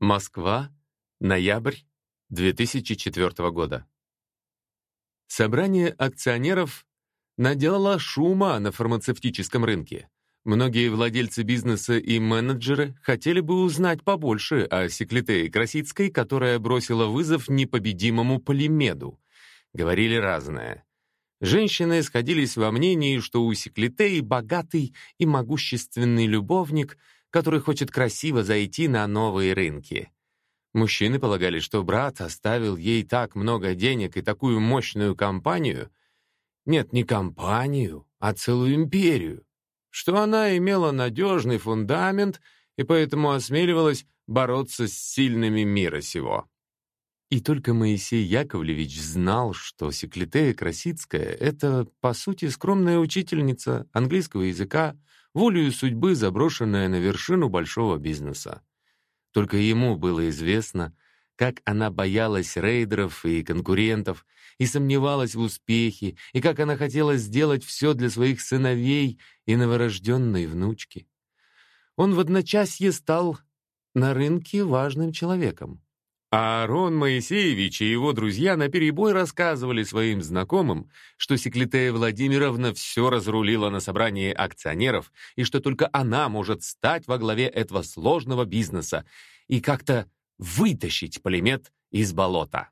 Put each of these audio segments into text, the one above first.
Москва, ноябрь 2004 года. Собрание акционеров наделало шума на фармацевтическом рынке. Многие владельцы бизнеса и менеджеры хотели бы узнать побольше о Секлитее Красицкой, которая бросила вызов непобедимому Полимеду. Говорили разное. Женщины сходились во мнении, что у Секлитеи богатый и могущественный любовник, который хочет красиво зайти на новые рынки. Мужчины полагали, что брат оставил ей так много денег и такую мощную компанию. Нет, не компанию, а целую империю. Что она имела надежный фундамент и поэтому осмеливалась бороться с сильными мира сего. И только Моисей Яковлевич знал, что Секлитея Красицкая — это, по сути, скромная учительница английского языка, волею судьбы заброшенная на вершину большого бизнеса. Только ему было известно, как она боялась рейдеров и конкурентов, и сомневалась в успехе, и как она хотела сделать все для своих сыновей и новорожденной внучки. Он в одночасье стал на рынке важным человеком. А Аарон Моисеевич и его друзья наперебой рассказывали своим знакомым, что Секлитея Владимировна все разрулила на собрании акционеров и что только она может стать во главе этого сложного бизнеса и как-то вытащить полимет из болота.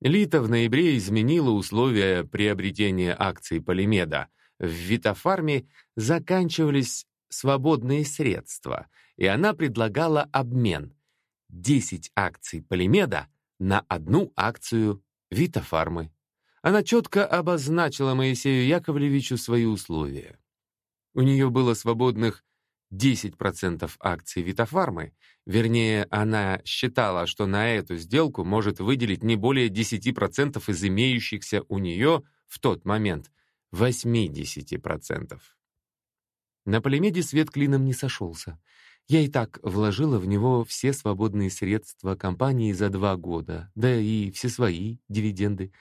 Лита в ноябре изменила условия приобретения акций Полимеда. В Витофарме заканчивались свободные средства, и она предлагала обмен — 10 акций Полимеда на одну акцию Витофармы. Она четко обозначила Моисею Яковлевичу свои условия. У нее было свободных 10% акций Витофармы, вернее, она считала, что на эту сделку может выделить не более 10% из имеющихся у нее в тот момент 80%. На Полимеде свет клином не сошелся. Я и так вложила в него все свободные средства компании за два года, да и все свои дивиденды.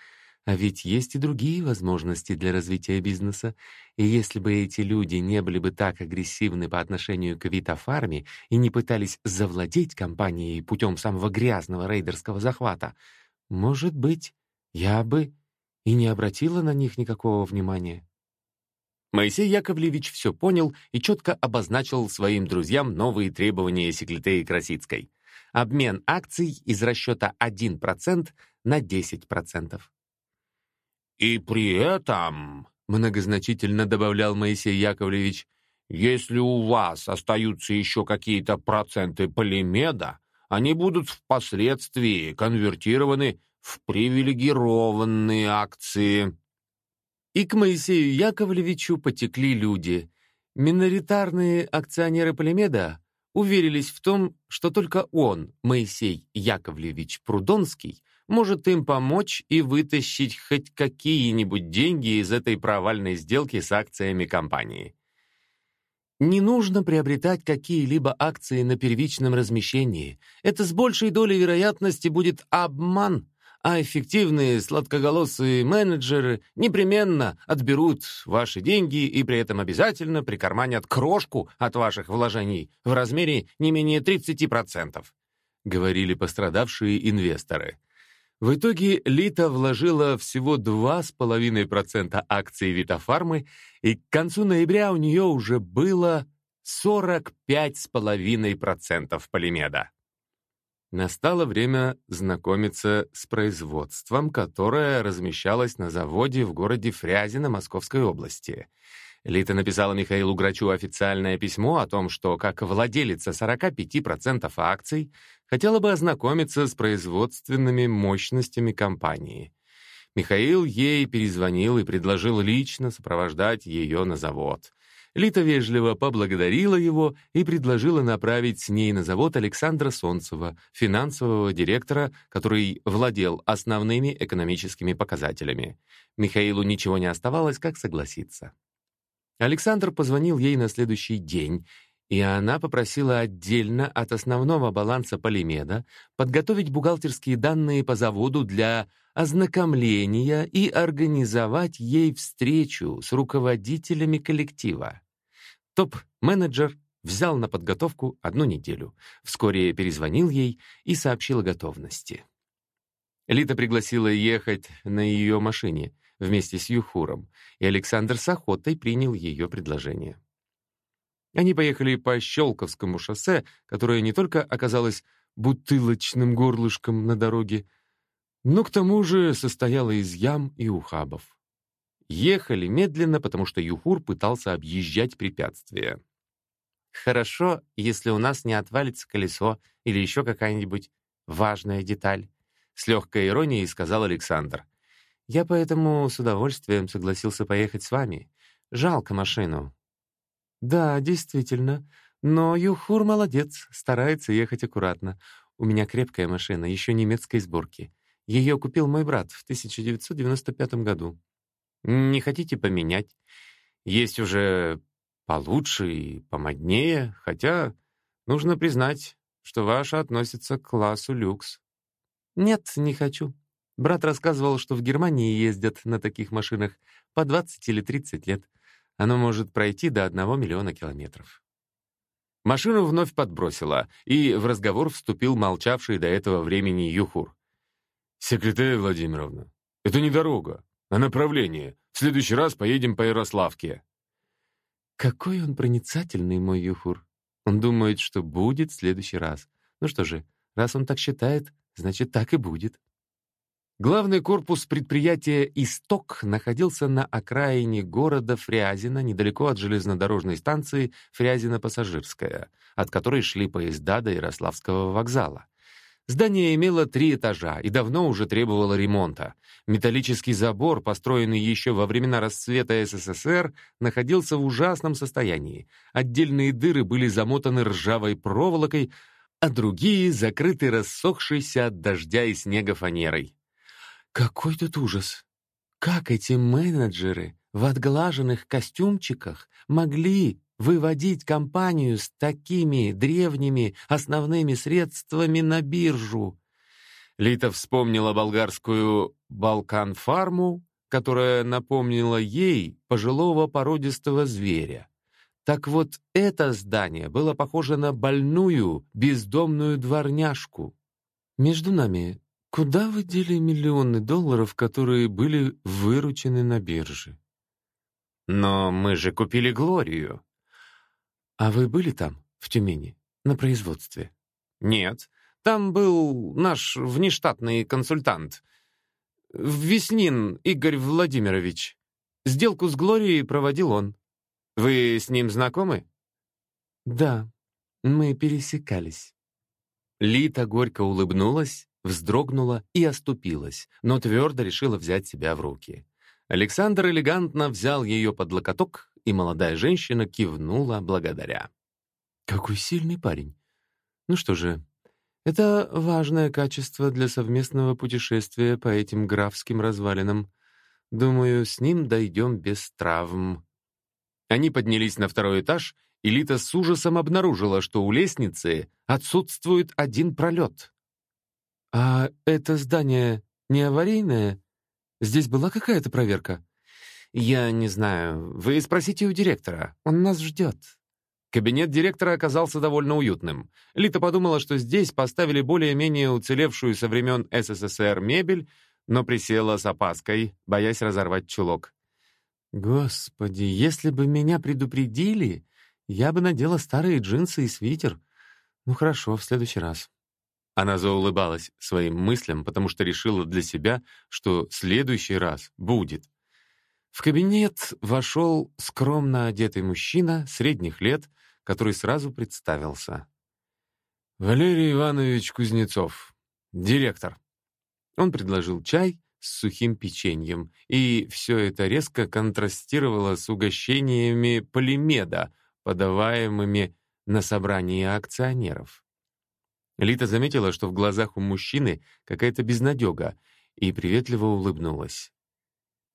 А ведь есть и другие возможности для развития бизнеса. И если бы эти люди не были бы так агрессивны по отношению к Витафарме и не пытались завладеть компанией путем самого грязного рейдерского захвата, может быть, я бы и не обратила на них никакого внимания. Моисей Яковлевич все понял и четко обозначил своим друзьям новые требования Секлитеи Красицкой. Обмен акций из расчета 1% на 10%. «И при этом», — многозначительно добавлял Моисей Яковлевич, «если у вас остаются еще какие-то проценты полимеда, они будут впоследствии конвертированы в привилегированные акции». И к Моисею Яковлевичу потекли люди. Миноритарные акционеры Полимеда уверились в том, что только он, Моисей Яковлевич Прудонский, может им помочь и вытащить хоть какие-нибудь деньги из этой провальной сделки с акциями компании. Не нужно приобретать какие-либо акции на первичном размещении. Это с большей долей вероятности будет обман, а эффективные сладкоголосые менеджеры непременно отберут ваши деньги и при этом обязательно прикарманят крошку от ваших вложений в размере не менее 30%, говорили пострадавшие инвесторы. В итоге Лита вложила всего 2,5% акций Витофармы, и к концу ноября у нее уже было 45,5% Полимеда. Настало время знакомиться с производством, которое размещалось на заводе в городе Фрязино Московской области. Лита написала Михаилу Грачу официальное письмо о том, что, как владелица 45% акций, хотела бы ознакомиться с производственными мощностями компании. Михаил ей перезвонил и предложил лично сопровождать ее на завод. Лита вежливо поблагодарила его и предложила направить с ней на завод Александра Солнцева, финансового директора, который владел основными экономическими показателями. Михаилу ничего не оставалось, как согласиться. Александр позвонил ей на следующий день, и она попросила отдельно от основного баланса Полимеда подготовить бухгалтерские данные по заводу для ознакомления и организовать ей встречу с руководителями коллектива. Топ-менеджер взял на подготовку одну неделю. Вскоре перезвонил ей и сообщил о готовности. Лита пригласила ехать на ее машине вместе с Юхуром, и Александр с охотой принял ее предложение. Они поехали по Щелковскому шоссе, которое не только оказалось бутылочным горлышком на дороге, но к тому же состояло из ям и ухабов. Ехали медленно, потому что Юхур пытался объезжать препятствия. «Хорошо, если у нас не отвалится колесо или еще какая-нибудь важная деталь», с легкой иронией сказал Александр. «Я поэтому с удовольствием согласился поехать с вами. Жалко машину». «Да, действительно. Но Юхур молодец, старается ехать аккуратно. У меня крепкая машина, еще немецкой сборки. Ее купил мой брат в 1995 году. Не хотите поменять? Есть уже получше и помоднее, хотя нужно признать, что ваша относится к классу люкс. Нет, не хочу. Брат рассказывал, что в Германии ездят на таких машинах по 20 или 30 лет. Оно может пройти до одного миллиона километров. Машину вновь подбросила, и в разговор вступил молчавший до этого времени Юхур. «Секретарь Владимировна, это не дорога, а направление. В следующий раз поедем по Ярославке». Какой он проницательный, мой Юхур. Он думает, что будет в следующий раз. Ну что же, раз он так считает, значит, так и будет. Главный корпус предприятия «Исток» находился на окраине города Фрязино, недалеко от железнодорожной станции Фрязино-Пассажирская, от которой шли поезда до Ярославского вокзала. Здание имело три этажа и давно уже требовало ремонта. Металлический забор, построенный еще во времена расцвета СССР, находился в ужасном состоянии. Отдельные дыры были замотаны ржавой проволокой, а другие закрыты рассохшейся от дождя и снега фанерой. Какой тут ужас! Как эти менеджеры в отглаженных костюмчиках могли выводить компанию с такими древними основными средствами на биржу? Лита вспомнила болгарскую «Балкан-фарму», которая напомнила ей пожилого породистого зверя. Так вот, это здание было похоже на больную, бездомную дворняжку. Между нами, Куда вы дели миллионы долларов, которые были выручены на бирже? Но мы же купили Глорию. А вы были там, в Тюмени, на производстве? Нет. Там был наш внештатный консультант. Веснин Игорь Владимирович. Сделку с Глорией проводил он. Вы с ним знакомы? Да, мы пересекались. Лита горько улыбнулась вздрогнула и оступилась, но твердо решила взять себя в руки. Александр элегантно взял ее под локоток, и молодая женщина кивнула благодаря. «Какой сильный парень! Ну что же, это важное качество для совместного путешествия по этим графским развалинам. Думаю, с ним дойдем без травм». Они поднялись на второй этаж, и Лита с ужасом обнаружила, что у лестницы отсутствует один пролет. «А это здание не аварийное? Здесь была какая-то проверка?» «Я не знаю. Вы спросите у директора. Он нас ждет». Кабинет директора оказался довольно уютным. Лита подумала, что здесь поставили более-менее уцелевшую со времен СССР мебель, но присела с опаской, боясь разорвать чулок. «Господи, если бы меня предупредили, я бы надела старые джинсы и свитер. Ну хорошо, в следующий раз». Она заулыбалась своим мыслям, потому что решила для себя, что следующий раз будет. В кабинет вошел скромно одетый мужчина средних лет, который сразу представился. «Валерий Иванович Кузнецов, директор». Он предложил чай с сухим печеньем, и все это резко контрастировало с угощениями полимеда, подаваемыми на собрании акционеров. Лита заметила, что в глазах у мужчины какая-то безнадега, и приветливо улыбнулась.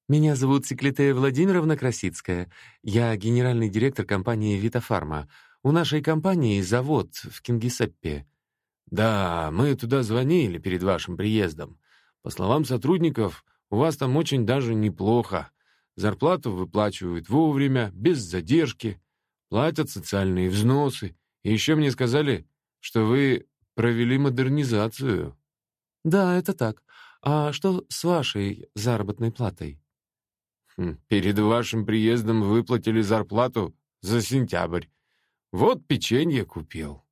«Меня зовут Секлитея Владимировна Красицкая. Я генеральный директор компании «Витафарма». У нашей компании завод в Кингисеппе». «Да, мы туда звонили перед вашим приездом. По словам сотрудников, у вас там очень даже неплохо. Зарплату выплачивают вовремя, без задержки. Платят социальные взносы. И еще мне сказали, что вы провели модернизацию. Да, это так. А что с вашей заработной платой? Перед вашим приездом выплатили зарплату за сентябрь. Вот печенье купил.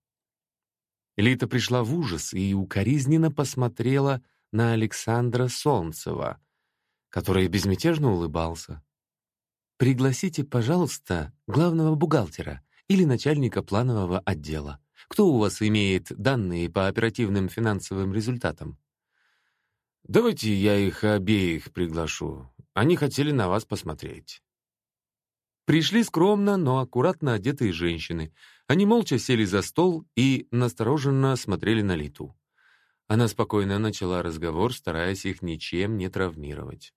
Лита пришла в ужас и укоризненно посмотрела на Александра Солнцева, который безмятежно улыбался. «Пригласите, пожалуйста, главного бухгалтера или начальника планового отдела. Кто у вас имеет данные по оперативным финансовым результатам?» «Давайте я их обеих приглашу. Они хотели на вас посмотреть». Пришли скромно, но аккуратно одетые женщины. Они молча сели за стол и настороженно смотрели на Литу. Она спокойно начала разговор, стараясь их ничем не травмировать.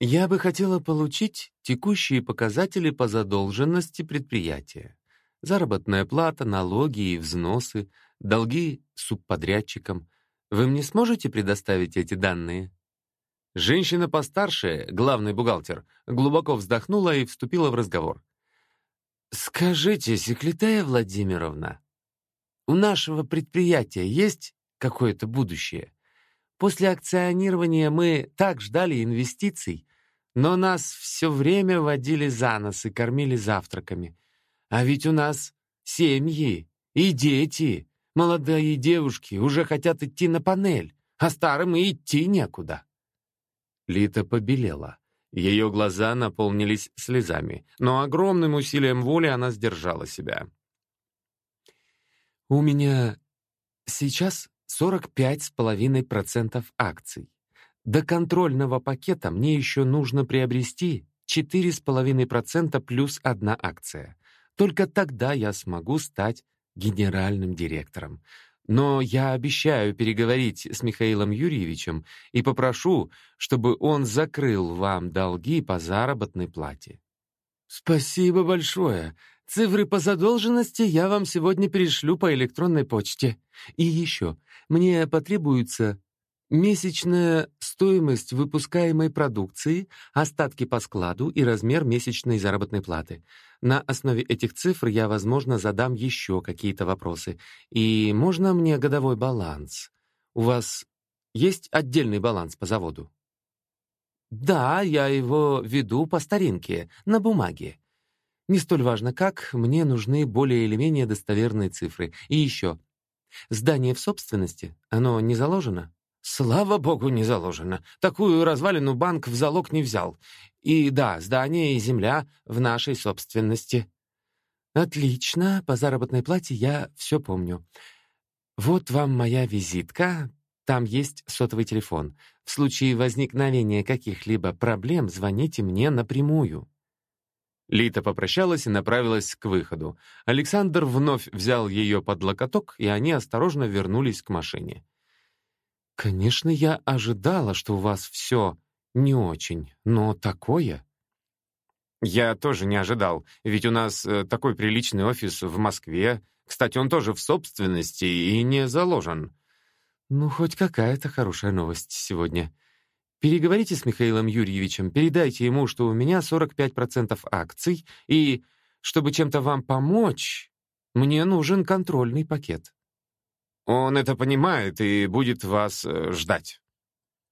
«Я бы хотела получить текущие показатели по задолженности предприятия. Заработная плата, налоги и взносы, долги субподрядчикам. Вы мне сможете предоставить эти данные?» Женщина постарше, главный бухгалтер, глубоко вздохнула и вступила в разговор. «Скажите, Секлитая Владимировна, у нашего предприятия есть какое-то будущее? После акционирования мы так ждали инвестиций, но нас все время водили за нос и кормили завтраками. А ведь у нас семьи и дети, молодые девушки уже хотят идти на панель, а старым и идти некуда». Лита побелела. Ее глаза наполнились слезами, но огромным усилием воли она сдержала себя. «У меня сейчас 45,5% акций. До контрольного пакета мне еще нужно приобрести 4,5% плюс одна акция. Только тогда я смогу стать генеральным директором. Но я обещаю переговорить с Михаилом Юрьевичем и попрошу, чтобы он закрыл вам долги по заработной плате. Спасибо большое. Цифры по задолженности я вам сегодня перешлю по электронной почте. И еще, мне потребуется месячная стоимость выпускаемой продукции, остатки по складу и размер месячной заработной платы. На основе этих цифр я, возможно, задам еще какие-то вопросы. И можно мне годовой баланс? У вас есть отдельный баланс по заводу? Да, я его веду по старинке, на бумаге. Не столь важно как, мне нужны более или менее достоверные цифры. И еще. Здание в собственности, оно не заложено? Слава богу, не заложено. Такую развалину банк в залог не взял. И да, здание и земля в нашей собственности. Отлично, по заработной плате я все помню. Вот вам моя визитка, там есть сотовый телефон. В случае возникновения каких-либо проблем звоните мне напрямую. Лита попрощалась и направилась к выходу. Александр вновь взял ее под локоток, и они осторожно вернулись к машине. «Конечно, я ожидала, что у вас все не очень, но такое...» «Я тоже не ожидал, ведь у нас э, такой приличный офис в Москве. Кстати, он тоже в собственности и не заложен». «Ну, хоть какая-то хорошая новость сегодня. Переговорите с Михаилом Юрьевичем, передайте ему, что у меня 45% акций, и, чтобы чем-то вам помочь, мне нужен контрольный пакет». Он это понимает и будет вас э, ждать.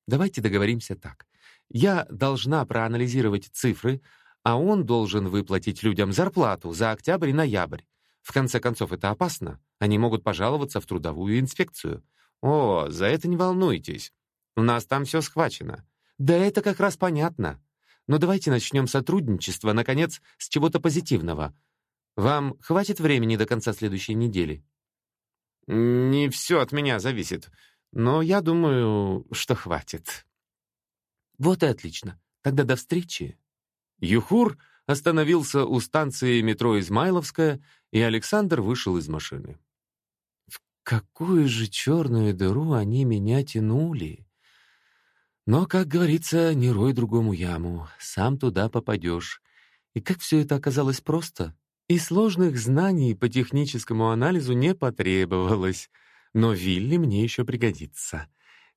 Давайте договоримся так. Я должна проанализировать цифры, а он должен выплатить людям зарплату за октябрь и ноябрь. В конце концов, это опасно. Они могут пожаловаться в трудовую инспекцию. О, за это не волнуйтесь. У нас там все схвачено. Да это как раз понятно. Но давайте начнем сотрудничество, наконец, с чего-то позитивного. Вам хватит времени до конца следующей недели? Не все от меня зависит, но я думаю, что хватит. Вот и отлично. Тогда до встречи. Юхур остановился у станции метро Измайловская, и Александр вышел из машины. В какую же черную дыру они меня тянули? Но, как говорится, не рой другому яму, сам туда попадешь. И как все это оказалось просто? И сложных знаний по техническому анализу не потребовалось. Но Вилли мне еще пригодится.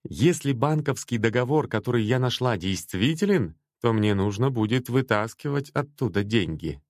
Если банковский договор, который я нашла, действителен, то мне нужно будет вытаскивать оттуда деньги.